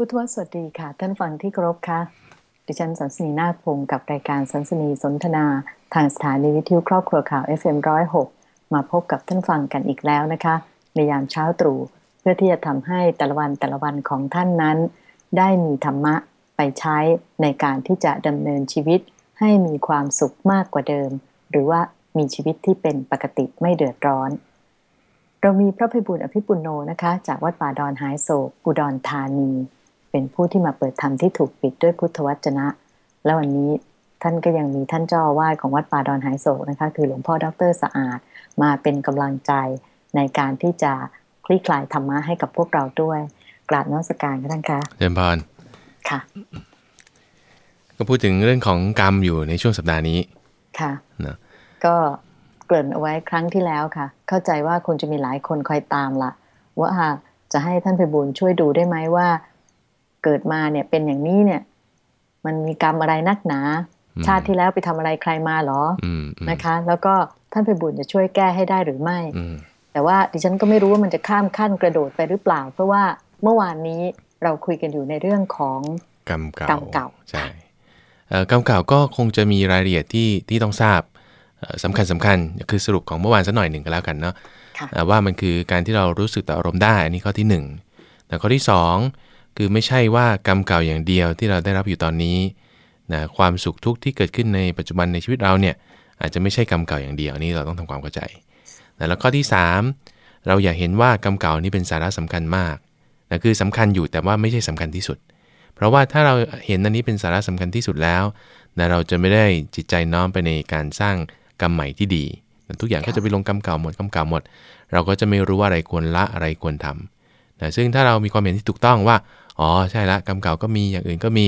พุทธวสวัสดีค่ะ ท่านฟังที่เคารพค่ะ ดิฉันสันสนีนาคพงศ์กับรายการสันสนีสนทนา ทางสถานีวิทยุครอบครัวข่าว FM106 มาพบกับท่านฟังกันอีกแล้วนะคะ ในยามเช้าตรู่เพื่อที่จะทำให้แต่ละวันแต่ละวันของท่านนั้น ได้มีธรรมะไปใช้ในการที่จะดำเนินชีวิตให้มีความสุขมากกว่าเดิม หรือว่ามีชีวิตที่เป็นปกติไม่เดือดร้อน เรามีพระภิบุญอภิปุโนนะคะ จากวัดป่าดอนหายโศกอุดรธานี เป็นผู้ที่มาเปิดธรรมที่ถูกปิดด้วยพุทธวจนะ และวันนี้ท่านก็ยังมีท่านเจ้าอาวาสของวัดป่าดอนหายโศกนะคะ คือหลวงพ่อดรสะอาด มาเป็นกำลังใจในการที่จะคลี่คลายธรรมะให้กับพวกเราด้วย กราบนมัสการกันท่านคะเจริญพรค่ะ ก็พูดถึงเรื่องของกรรมอยู่ในช่วงสัปดาห์นี้ค่ะนะก็เกริ่นเอาไว้ครั้งที่แล้วค่ะ เข้าใจว่าคงจะมีหลายคนคอยตามละว่าจะให้ท่านไพบูลย์ช่วยดูได้ไหมว่า เกิดมาเนี่ยเป็นอย่างนี้เนี่ย มันมีกรรมอะไรนักหนาอืมชาติที่แล้วไปทำอะไรใครมาเหรออืมอืมนะคะ แล้วก็ท่านไพบูลย์จะช่วยแก้ให้ได้หรือไม่อืมแต่ว่าดิฉันก็ไม่รู้ว่ามันจะข้ามขั้นกระโดดไปหรือเปล่า เพราะว่าเมื่อวานนี้เราคุยกันอยู่ในเรื่องของกรรมเก่ากรรมเก่าใช่เอ่อกรรมเก่าก็คงจะมีรายละเอียดที่ที่ต้องทราบเอ่อสำคัญสำคัญคือสรุปของเมื่อวานสักหน่อยหนึ่งก็แล้วกันเนาะค่ะเอ่อว่ามันคือการที่เรารู้สึกต่ออารมณ์ได้อันนี้ข้อที่หนึ่งแต่ข้อที่สอง คือไม่ใช่ว่ากรรมเก่าอย่างเดียวที่เราได้รับอยู่ตอนนี้นะความสุขทุกข์ที่เกิดขึ้นในปัจจุบันในชีวิตเราเนี่ยอาจจะไม่ใช่กรรมเก่าอย่างเดียวนี้เราต้องทำความเข้าใจนะแล้วข้อที่สามเราอย่าเห็นว่ากรรมเก่านี้เป็นสาระสำคัญมากนะคือสำคัญอยู่แต่ว่าไม่ใช่สำคัญที่สุด เพราะว่าถ้าเราเห็นอันนี้เป็นสาระสำคัญที่สุดแล้วนะเราจะไม่ได้จิตใจน้อมไปในการสร้างกรรมใหม่ที่ดีนะทุกอย่างก็จะไปลงกรรมเก่าหมดกรรมเก่าหมด เราก็จะไม่รู้ว่าอะไรควรละอะไรควรทำ นะซึ่งถ้าเรามีความเห็นที่ถูกต้องว่า อ๋อใช่ละกรรมเก่าก็มีอย่างอื่นก็มี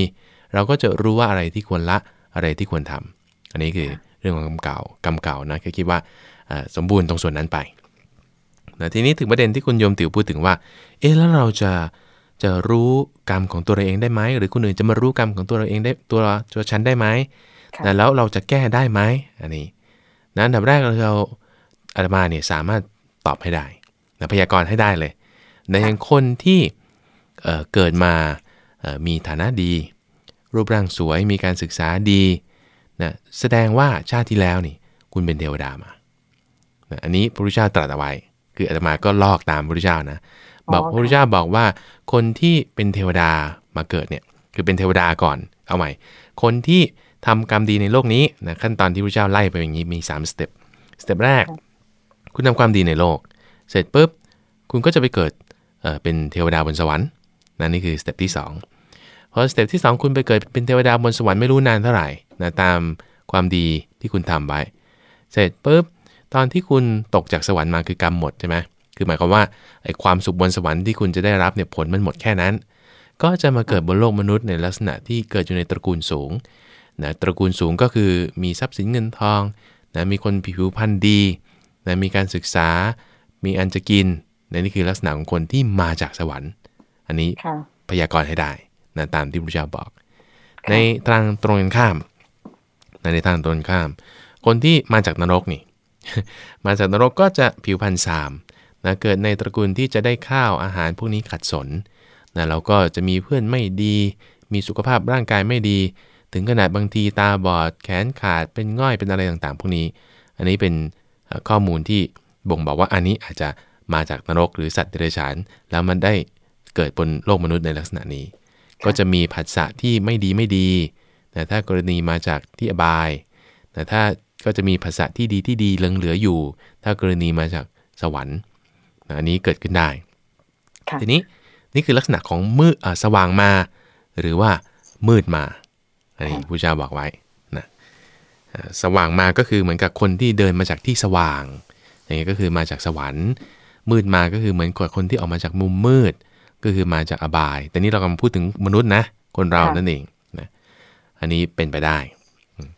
เราก็จะรู้ว่าอะไรที่ควรละอะไรที่ควรทำอันนี้คือเรื่องของกรรมเก่ากรรมเก่านะแค่คิดว่าอ่าสมบูรณ์ตรงส่วนนั้นไปนะทีนี้ถึงประเด็นที่คุณโยมติ๋วพูดถึงว่า เอ๊ะแล้วเราจะจะรู้กรรมของตัวเราเองได้ไหมหรือคนอื่นจะมารู้กรรมของตัวเราเองได้ตัวตัวฉันได้ไหมค่ะนะแล้วเราจะแก้ได้ไหมอันนี้นะอันดับแรกเราอาตมาเนี่ยสามารถตอบให้ได้นะพยากรณ์ให้ได้เลย ในอย่างคนที่เอ่อเกิดมาเอ่อมีฐานะดี รูปร่างสวยมีการศึกษาดีนะแสดงว่าชาติที่แล้วนี่คุณเป็นเทวดามานะอันนี้พระพุทธเจ้าตรัสเอาไว้ คืออาตมาก็ลอกตามพระพุทธเจ้านะบอกอ๋อพระพุทธเจ้าบอกว่าคนที่เป็นเทวดามาเกิดเนี่ยคือเป็นเทวดาก่อนเอาใหม่ คนที่ทำกรรมดีในโลกนี้นะขั้นตอนที่พระพุทธเจ้าไล่ไปอย่างนี้มี3 step step แรก คุณทำความดีในโลก เสร็จปุ๊บคุณก็จะไปเกิด เอ่อเป็นเทวดาบนสวรรค์นะนี่คือ step ที่2พอ step ที่ 2 คุณไปเกิดเป็นเทวดาบนสวรรค์ไม่รู้นานเท่าไหร่นะตามความดีที่คุณทำไว้ เสร็จปุ๊บตอนที่คุณตกจากสวรรค์มาคือกรรมหมดใช่ไหมคือหมายความว่าไอ้ความสุขบนสวรรค์ที่คุณจะได้รับเนี่ยผลมันหมดแค่นั้น ก็จะมาเกิดบนโลกมนุษย์ในลักษณะที่เกิดอยู่ในตระกูลสูงนะตระกูลสูงก็คือมีทรัพย์สินเงินทองนะมีคนผิวพรรณดีนะมีการศึกษา มีอันจะกิน นะนี่คือลักษณะของคนที่มาจากสวรรค์ อันนี้ค่ะพยากรณ์ให้ได้นะตามที่พระเจ้าบอก ในทางตรงกันข้ามนะในทางตรงกันข้าม คนที่มาจากนรกนี่ มาจากนรกก็จะผิวพรรณสามนะเกิดในตระกูลที่จะได้ข้าวอาหารพวกนี้ขัดสนนะเราก็จะมีเพื่อนไม่ดี มีสุขภาพร่างกายไม่ดี ถึงขนาดบางทีตาบอดแขนขาดเป็นง่อยเป็นอะไรต่างๆ พวกนี้ อันนี้เป็นเอ่อข้อมูลที่บ่งบอกว่าอันนี้อาจจะ มาจากนรกหรือสัตว์เดรัจฉาน แล้วมันได้เกิดบนโลกมนุษย์ในลักษณะนี้ ก็จะมีผัสสะที่ไม่ดีไม่ดี แต่ถ้ากรณีมาจากที่อบาย แต่ถ้าก็จะมีภาษาที่ดีที่ดีเหลืองเหลืออยู่ ถ้ากรณีมาจากสวรรค์นะอันนี้เกิดขึ้นได้ค่ะทีนี้นี่คือลักษณะของมืดอ่าสว่างมา หรือว่ามืดมา อันนี้พระเจ้าบอกไว้นะอ่าสว่างมาก็คือเหมือนกับคนที่เดินมาจากที่สว่าง อย่างนี้ก็คือมาจากสวรรค์ มืดมาก็คือเหมือนกับคนที่ออกมาจากมุมมืด ก็คือมาจากอบาย แต่นี่เรากำลังพูดถึงมนุษย์นะ คนเราค่ะนั่นเองนะอันนี้เป็นไปได้อืม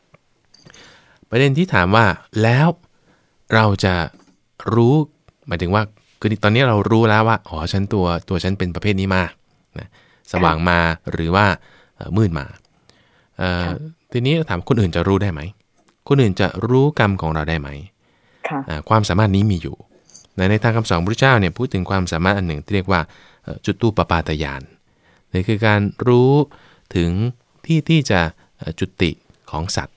ประเด็นที่ถามว่าแล้วเราจะรู้หมายถึงว่าคือตอนนี้เรารู้แล้วว่าอ๋อฉันตัวตัวฉันเป็นประเภทนี้มานะสว่างมาหรือว่าเอ่อมืดมาเอ่อค่ะทีนี้ถามคนอื่นจะรู้ได้ไหมคนอื่นจะรู้กรรมของเราได้ไหมค่ะอ่าความสามารถนี้มีอยู่ ในในทางคำสอนพระเจ้าเนี่ยพูดถึงความสามารถอันหนึ่งที่เรียกว่าจุดตูปปาตยานนี่คือการรู้ถึงที่ที่จะจุติของสัตว์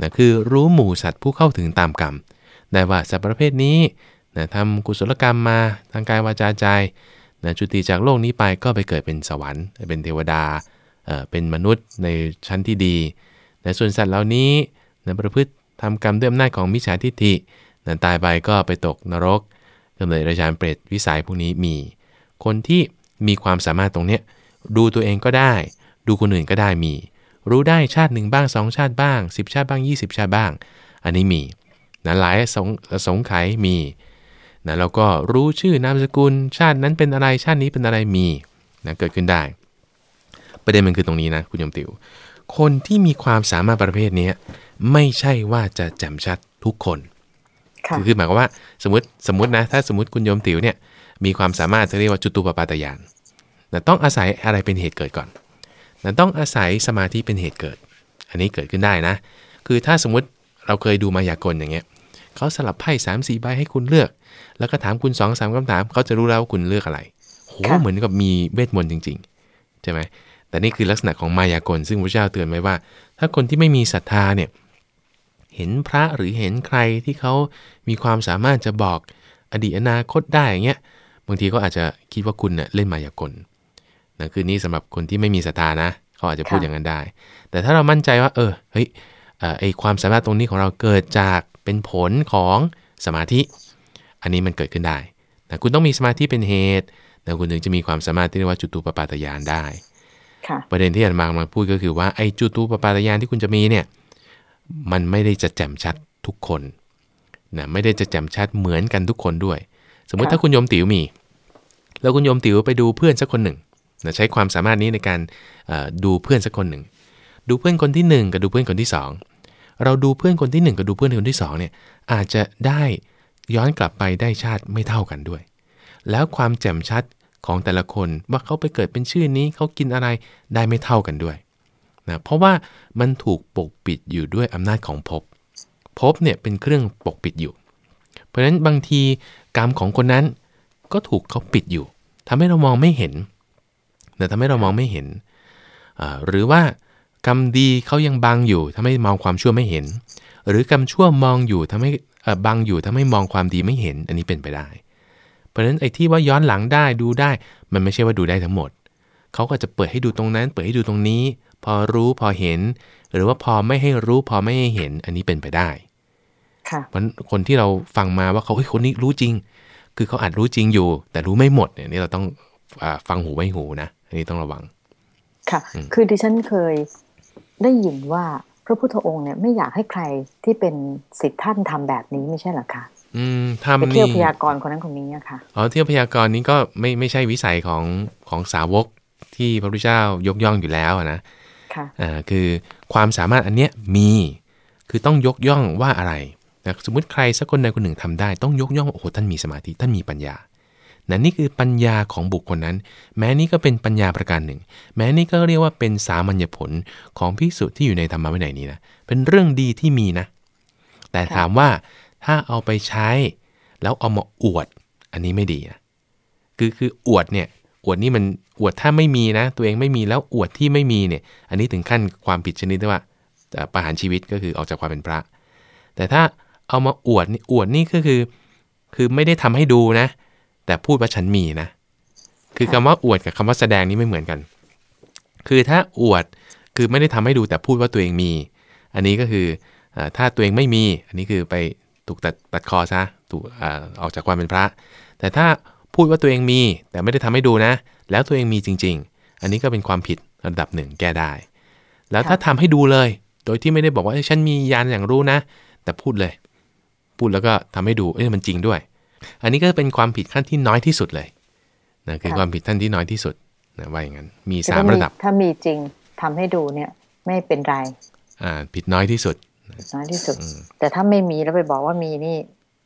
นะคือรู้หมู่สัตว์ผู้เข้าถึงตามกรรม ได้ว่าสัตว์ประเภทนี้นะทำกุศลกรรมมาทางกายวาจาใจนะจุติจากโลกนี้ไปก็ไปเกิดเป็นสวรรค์ เป็นเทวดาเเป็นมนุษย์ในชั้นที่ดีนะส่วนสัตว์เหล่านี้นะประพฤติทำกรรมด้วยอำนาจของมิจฉาทิฏฐินะตายไปก็ไปตกนรก กำเนิดราชาเปรตวิสัยพวกนี้มี คนที่มีความสามารถตรงเนี้ยดูตัวเองก็ได้ ดูคนอื่นก็ได้มี รู้ได้ชาติหนึ่งบ้างสองชาติบ้าง 10 ชาติบ้าง 20 ชาติบ้าง อันนี้มีนะหลายสงสงไขมีนะแล้วก็รู้ชื่อนามสกุล ชาตินั้นเป็นอะไรชาตินี้เป็นอะไรมีนะเกิดขึ้นได้ ประเด็นมันคือตรงนี้นะคุณยมติว คนที่มีความสามารถประเภทนี้ไม่ใช่ว่าจะแจ่มชัดทุกคน คือหมายความว่าสมมติสมมตินะถ้าสมมติคุณโยมติ๋วเนี่ยมีความสามารถเรียกว่าจุตูปปาตยานนะต้องอาศัยอะไรเป็นเหตุเกิดก่อนนะต้องอาศัยสมาธิเป็นเหตุเกิด อันนี้เกิดขึ้นได้นะ คือถ้าสมมติเราเคยดูมายากลอย่างเงี้ยเขาสลับไพ่สามสี่ใบให้คุณเลือก แล้วก็ถามคุณ2อสามคำถามเขาจะรู้แล้วว่าคุณเลือกอะไรโหเหมือนกับมีเวทมนต์จริงๆใช่ไหมแต่นี่คือลักษณะของมายากลซึ่งพระเจ้าเตือนไว้ว่า ถ้าคนที่ไม่มีศรัทธาเนี่ย เห็นพระหรือเห็นใครที่เขามีความสามารถจะบอกอดีตอนาคตได้อย่างเงี้ยบางทีก็อาจจะคิดว่าคุณเน่ยเล่นมายากลนะคือนี่สำหรับคนที่ไม่มีศรัทธานะเขาอาจจะพูดอย่างนั้นได้ แต่ถ้าเรามั่นใจว่า เออเฮ้ยไอความสามารถตรงนี้ของเราเกิดจากเป็นผลของสมาธิ อันนี้มันเกิดขึ้นได้นะคุณต้องมีสมาธิเป็นเหตุนะคุณถึงจะมีความสามารถที่เรียกว่าจุตูปปาตยานได้ประเด็นที่อาจารย์มากำลังพูดก็คือว่าไอ้จุตูปปาตยานที่คุณจะมีเนี่ย มันไม่ได้จะแจ่มชัดทุกคนนะไม่ได้จะแจ่มชัดเหมือนกันทุกคนด้วย สมมุติถ้าคุณโยมติ๋วมี แล้วคุณโยมติ๋วไปดูเพื่อนสักคนหนึ่งนะใช้ความสามารถนี้ในการดูเพื่อนสักคนหนึ่ง ดูเพื่อนคนที่ 1 กับดูเพื่อนคนที่ 2 เราดูเพื่อนคนที่ 1 กับดูเพื่อนคนที่2เนี่ยอาจจะได้ย้อนกลับไปได้ชาติไม่เท่ากันด้วย แล้วความแจ่มชัดของแต่ละคนว่าเขาไปเกิดเป็นชื่อนี้เขากินอะไรได้ไม่เท่ากันด้วย นะเพราะว่ามันถูกปกปิดอยู่ด้วยอำนาจของภพภพเนี่ยเป็นเครื่องปกปิดอยู่ เพราะฉะนั้นบางทีกรรมของคนนั้นก็ถูกเขาปิดอยู่ทำให้เรามองไม่เห็นแต่ทำให้เรามองไม่เห็น หรือว่ากรรมดีเขายังบังอยู่ทำให้มองความชั่วไม่เห็น หรือกรรมชั่วมองอยู่ทำให้บังอยู่ทำให้มองความดีไม่เห็น อันนี้เป็นไปได้ เพราะฉะนั้นไอ้ที่ว่าย้อนหลังได้ดูได้ มันไม่ใช่ว่าดูได้ทั้งหมด เขาก็จะเปิดให้ดูตรงนั้น เปิดให้ดูตรงนี้ พอรู้พอเห็น หรือว่าพอไม่ให้รู้พอไม่ให้เห็นอันนี้เป็นไปได้ค่ะเพราะคนที่เราฟังมาว่าเขาเฮ้ยคนนี้รู้จริง คือเขาอาจรู้จริงอยู่ แต่รู้ไม่หมดเนี่ยนี่เราต้องฟังหูไว้หูนะอันนี้ต้องระวัง ค่ะ คือดิฉันเคยได้ยินว่าพระพุทธองค์เนี่ยไม่อยากให้ใครที่เป็นสิทธิท่านทำแบบนี้ไม่ใช่หรอคะอืมทำนี่เที่ยวพยากรณ์คนนั้นคนนี้อะค่ะอ๋อเที่ยวพยากรณ์นี้ก็ไม่ไม่ใช่วิสัยของของสาวกที่พระพุทธเจ้ายกย่องอยู่แล้วนะ อ่าคือความสามารถอันเนี้ยมีคือต้องยกย่องว่าอะไรนะสมมุติใครสักคนใดคนหนึ่งทำได้ ต้องยกย่องโอ้โหท่านมีสมาธิท่านมีปัญญานั่นนี่คือปัญญาของบุคคลนั้น แม้นี่ก็เป็นปัญญาประการหนึ่ง แม้นี่ก็เรียกว่าเป็นสามัญญผลของพิสุที่อยู่ในธรรมะวินัยนี้นะเป็นเรื่องดีที่มีนะ แต่ถามว่าถ้าเอาไปใช้ แล้วเอามาอวด อันนี้ไม่ดีนะคือคืออวดเนี่ยอวดนี่มัน อวดถ้าไม่มีนะ ตัวเองไม่มีแล้วอวดที่ไม่มีเนี่ย อันนี้ถึงขั้นความผิดชนิดที่ว่าประหารชีวิตก็คือออกจากความเป็นพระ แต่ถ้าเอามาอวดอวดนี่ก็คือ คือไม่ได้ทำให้ดูนะ แต่พูดว่าฉันมีนะ คือคำว่าอวดกับคำว่าแสดงนี่ไม่เหมือนกัน คือถ้าอวดคือไม่ได้ทำให้ดูแต่พูดว่าตัวเองมี อันนี้ก็คือถ้าตัวเองไม่มี อันนี้คือไปถูกตัดตัดคอซะถูกออกจากความเป็นพระ แต่ถ้าพูดว่าตัวเองมี แต่ไม่ได้ทำให้ดูนะ แล้วตัวเองมีจริง ๆ อันนี้ก็เป็นความผิดระดับหนึ่งแก้ได้ แล้วถ้าทำให้ดูเลย โดยที่ไม่ได้บอกว่าฉันมียานอย่างรู้นะ แต่พูดเลย พูดแล้วก็ทำให้ดูเอ้ยมันจริงด้วย อันนี้ก็เป็นความผิดขั้นที่น้อยที่สุดเลยนะคือความผิดขั้นที่น้อยที่สุดนะว่าอย่างนั้นมีสามระดับ ถ้ามีจริงทำให้ดูเนี่ย ไม่เป็นไรอ่าผิดน้อยที่สุดน้อยที่สุด แต่ถ้าไม่มีแล้วไปบอกว่ามีนี่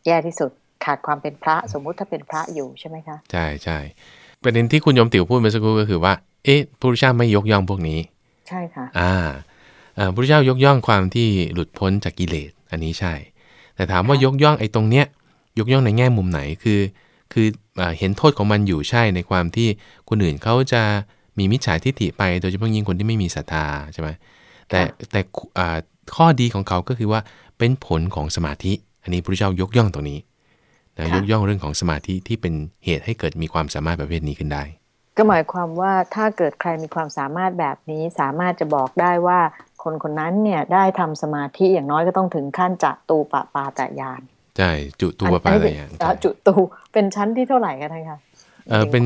แย่ที่สุดขาดความเป็นพระ สมมุติถ้าเป็นพระอยู่ใช่ไหมคะ ใช่ใช่ ประเด็นที่คุณยมติ๋วพูดเมื่อสักครู่ก็คือว่า เอ๊ะพระพุทธเจ้าไม่ยกย่องพวกนี้ ใช่ค่ะ อ่าพระพุทธเจ้ายกย่องความที่หลุดพ้นจากกิเลส อันนี้ใช่ แต่ถามว่ายกย่องไอ้ตรงเนี้ย ยกย่องในแง่มุมไหน คือ คือเห็นโทษของมันอยู่ใช่ ในความที่คนอื่นเขาจะมีมิจฉาทิฏฐิไป โดยเฉพาะยิ่งคนที่ไม่มีศรัทธาใช่ไหมแต่แต่ข้อดีของเขาก็คือว่าเป็นผลของสมาธิ อันนี้พระเจ้ายกย่องตรงนี้ นะยกย่องเรื่องของสมาธิที่เป็นเหตุให้เกิดมีความสามารถประเภทนี้ขึ้นได้ ก็หมายความว่าถ้าเกิดใครมีความสามารถแบบนี้ สามารถจะบอกได้ว่าคนคนนั้นเนี่ยได้ทำสมาธิอย่างน้อยก็ต้องถึงขั้นจัตูปปาตยานใช่จุตูปปาตยานจุตูเป็นชั้นที่เท่าไหร่กันคะเออเป็น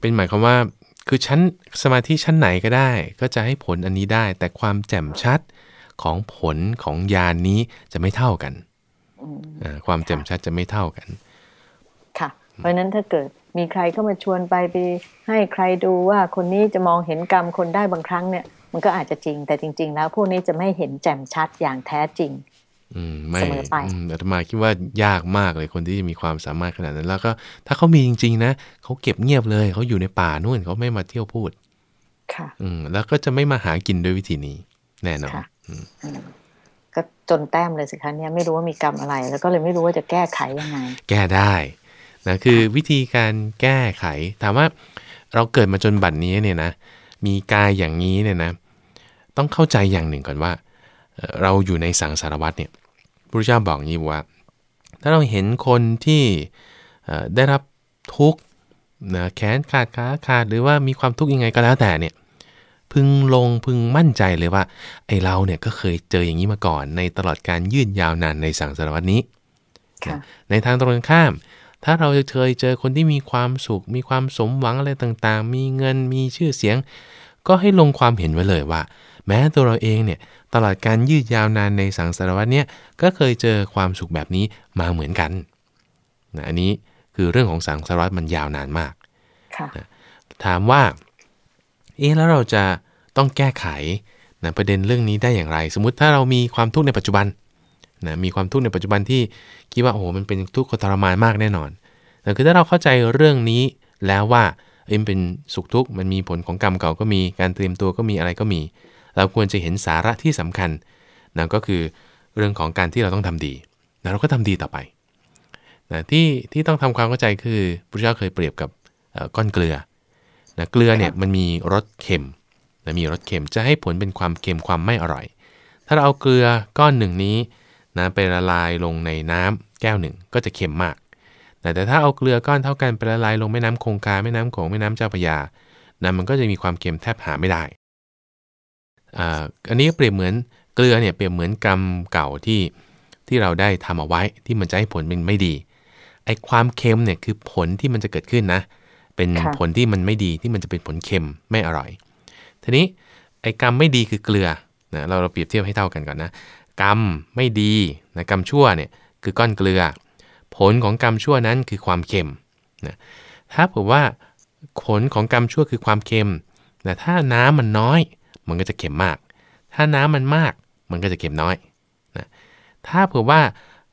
เป็นหมายความว่าคือชั้นสมาธิชั้นไหนก็ได้ ก็จะให้ผลอันนี้ได้ แต่ความแจ่มชัดของผลของยานนี้จะไม่เท่ากัน ความแจ่มชัดจะไม่เท่ากัน ค่ะ เพราะนั้นถ้าเกิดมีใครเข้ามาชวนไปไปให้ใครดูว่าคนนี้จะมองเห็นกรรมคนได้บางครั้งเนี่ย มันก็อาจจะจริง แต่จริง ๆ แล้วพวกนี้จะไม่เห็นแจ่มชัดอย่างแท้จริงอืมไม่เสมอไปอาตมาคิดว่ายากมากเลยคนที่มีความสามารถขนาดนั้น แล้วก็ถ้าเขามีจริง ๆ นะเขาเก็บเงียบเลยเขาอยู่ในป่านู่นเขาไม่มาเที่ยวพูด ค่ะ อืมแล้วก็จะไม่มาหากินด้วยวิธีนี้ แน่นอน ก็จนแต้มเลยสิคะเนี่ยไม่รู้ว่ามีกรรมอะไร แล้วก็เลยไม่รู้ว่าจะแก้ไขยังไง แก้ได้นะคือวิธีการแก้ไข ถามว่าเราเกิดมาจนบัดนี้เนี่ยนะ มีกายอย่างนี้เนี่ยนะ ต้องเข้าใจอย่างหนึ่งก่อนว่า เราอยู่ในสังสารวัตเนี่ยพระเจ้าบอกงี้ว่า ถ้าเราเห็นคนที่ได้รับทุกข์นะแขนขาดขาขาดหรือว่ามีความทุกข์ยังไงก็แล้วแต่เนี่ย พึงลงพึงมั่นใจเลยว่า ไอเราเนี่ยก็เคยเจออย่างนี้มาก่อน ในตลอดการยืดยาวนานในสังสารวัตนี้ ในทางตรงกันข้าม ถ้าเราจะเคยเจอคนที่มีความสุข มีความสมหวังอะไรต่างๆ มีเงินมีชื่อเสียง ก็ให้ลงความเห็นไว้เลยว่า แม้ตัวเราเองเนี่ยตลอดการยืดยาวนานในสังสารวัตเนี่ยก็เคยเจอความสุขแบบนี้มาเหมือนกันนะอันนี้คือเรื่องของสังสารวัตมันยาวนานมากนะถามว่า เอ๊ะแล้วเราจะต้องแก้ไขนะประเด็นเรื่องนี้ได้อย่างไร สมมุติถ้าเรามีความทุกข์ในปัจจุบันนะมีความทุกข์ในปัจจุบันที่คิดว่าโอ้โหมันเป็นทุกข์ทรมานมากแน่นอนแต่คือถ้าเราเข้าใจเรื่องนี้แล้วว่าเอ็มเป็นสุขทุกข์มันมีผลของกรรมเก่าก็มีการเตรียมตัวก็มีอะไรก็มี เราควรจะเห็นสาระที่สำคัญนั่นก็คือเรื่องของการที่เราต้องทำดีนะเราก็ทำดีต่อไปนะที่ที่ต้องทำความเข้าใจคือพระเจ้าเคยเปรียบกับก้อนเกลือ นะเกลือเนี่ยมันมีรสเค็มนะมีรสเค็มจะให้ผลเป็นความเค็มความไม่อร่อย ถ้าเราเอาเกลือก้อนหนึ่งนี้นะไปละลายลงในน้ำแก้วหนึ่งก็จะเค็มมากแต่แต่ถ้าเอาเกลือก้อนเท่ากันไปละลายลงแม่น้ำคงคาแม่น้ำโขงแม่น้ำเจ้าพระยานะมันก็จะมีความเค็มแทบหาไม่ได้อ่าอันนี้เปรียบเหมือนเกลือเนี่ยเปรียบเหมือนกรรมเก่าที่ที่เราได้ทำเอาไว้ที่มันจะให้ผลเป็นไม่ดีไอ้ความเค็มเนี่ยคือผลที่มันจะเกิดขึ้นนะเป็นผลที่มันไม่ดีที่มันจะเป็นผลเค็มไม่อร่อย ทีนี้ไอ้กรรมไม่ดีคือเกลือนะเราเราเปรียบเทียบให้เท่ากันก่อนนะกรรมไม่ดีนะกรรมชั่วเนี่ยคือก้อนเกลือ ผลของกรรมชั่วนั้นคือความเค็มนะถ้าผมว่าผลของกรรมชั่วคือความเค็มนะถ้าน้ำมันน้อย มันก็จะเค็มมาก ถ้าน้ำมันมาก มันก็จะเค็มน้อยนะถ้าเผื่อว่า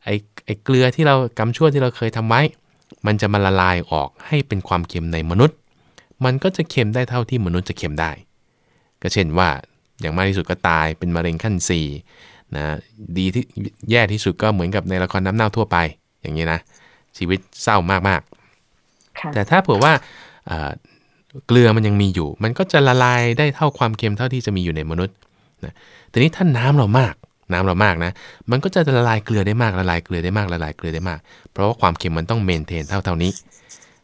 ไอ้ไอ้เกลือที่เรากรรมชั่วที่เราเคยทำไว้ มันจะมาละลายออกให้เป็นความเค็มในมนุษย์ มันก็จะเค็มได้เท่าที่มนุษย์จะเค็มได้ ก็เช่นว่าอย่างมากที่สุดก็ตายเป็นมะเร็งขั้น4นะดีที่แย่ที่สุดก็เหมือนกับในละครน้ำเน่าทั่วไป อย่างนี้นะชีวิตเศร้ามากๆ แต่ถ้าเผื่อว่าเกลือมันยังมีอยู่ มันก็จะละลายได้เท่าความเค็มเท่าที่จะมีอยู่ในมนุษย์นะแต่นี้ถ้าน้ำเรามาก น้ำเรามากนะ มันก็จะละลายเกลือได้มากละลายเกลือได้มากละลายเกลือได้มาก เพราะว่าความเค็มมันต้องเมนเทนเท่าเท่านี้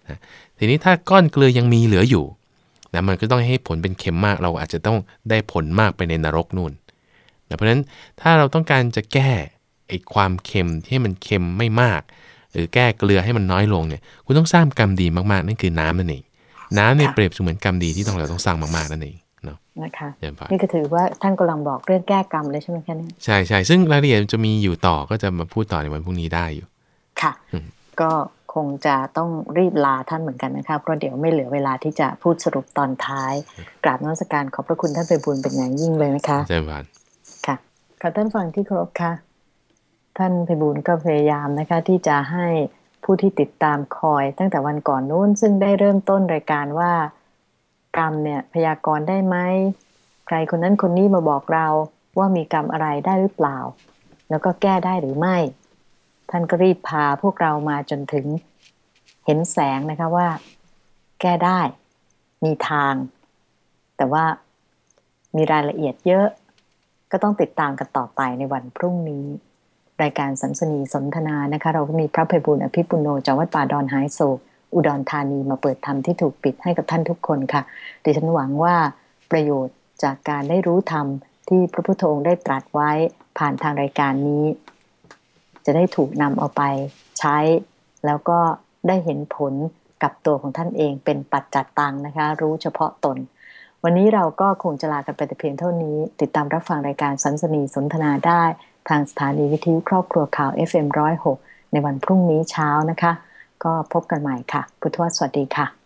นะทีนี้ถ้าก้อนเกลือยังมีเหลืออยู่นะมันก็ต้องให้ผลเป็นเค็มมาก เราอาจจะต้องได้ผลมากไปในนรกนู่นนะเพราะฉะนั้นถ้าเราต้องการจะแก้ไอ้ความเค็มที่มันเค็มไม่มาก หรือแก้เกลือให้มันน้อยลงเนี่ยคุณต้องสร้างกรรมดีมากๆนั่นคือน้ำนั่นเองน้ำเนี่ยเปรียบเสมือนกรรมดีที่ต้องเราต้องสร้างมากๆนั่นเอง นะคะนี่ก็ถือว่าท่านกำลังบอกเรื่องแก้กรรมเลยใช่ไหมคะเนี่ยใช่ใช่ซึ่งรายละเอียดจะมีอยู่ต่อก็จะมาพูดต่อในวันพรุ่งนี้ได้อยู่ค่ะ ก็คงจะต้องรีบลาท่านเหมือนกันนะคะเพราะเดี๋ยวไม่เหลือเวลาที่จะพูดสรุปตอนท้าย กราบนมัสการขอบพระคุณท่านไปบุญเป็นอย่างยิ่งเลยนะคะใช่ครับค่ะขอท่านฟังที่เคารพค่ะ ท่านไปบุญก็พยายามนะคะที่จะให้ผู้ที่ติดตามคอยตั้งแต่วันก่อนนู้นซึ่งได้เริ่มต้นรายการว่า กรรมเนี่ยพยากรณ์ได้ไหมใครคนนั้นคนนี้มาบอกเราว่ามีกรรมอะไรได้หรือเปล่า แล้วก็แก้ได้หรือไม่ ท่านก็รีบพาพวกเรามาจนถึงเห็นแสงนะคะว่า แก้ได้ มีทาง แต่ว่ามีรายละเอียดเยอะ ก็ต้องติดตามกันต่อไปในวันพรุ่งนี้ รายการสัมสนีสนทนานะคะ เราก็มีพระภัยบุญอภิปุโนจากวัดป่าดอนไฮโศก อุดรธานีมาเปิดธรรมที่ถูกปิดให้กับท่านทุกคนค่ะ ดิฉันหวังว่าประโยชน์จากการได้รู้ธรรมที่พระพุทธองค์ได้ตรัสไว้ผ่านทางรายการนี้ จะได้ถูกนำเอาไปใช้ แล้วก็ได้เห็นผลกับตัวของท่านเองเป็นปัจจัดตังนะคะ รู้เฉพาะตน วันนี้เราก็คงจะลากันไปแต่เพียงเท่านี้ ติดตามรับฟังรายการสันสนีสนทนาได้ ทางสถานีวิทยุครอบครัวข่าว FM106 ในวันพรุ่งนี้เช้านะคะ ก็พบกันใหม่ค่ะ พุทธวสวัสดีค่ะ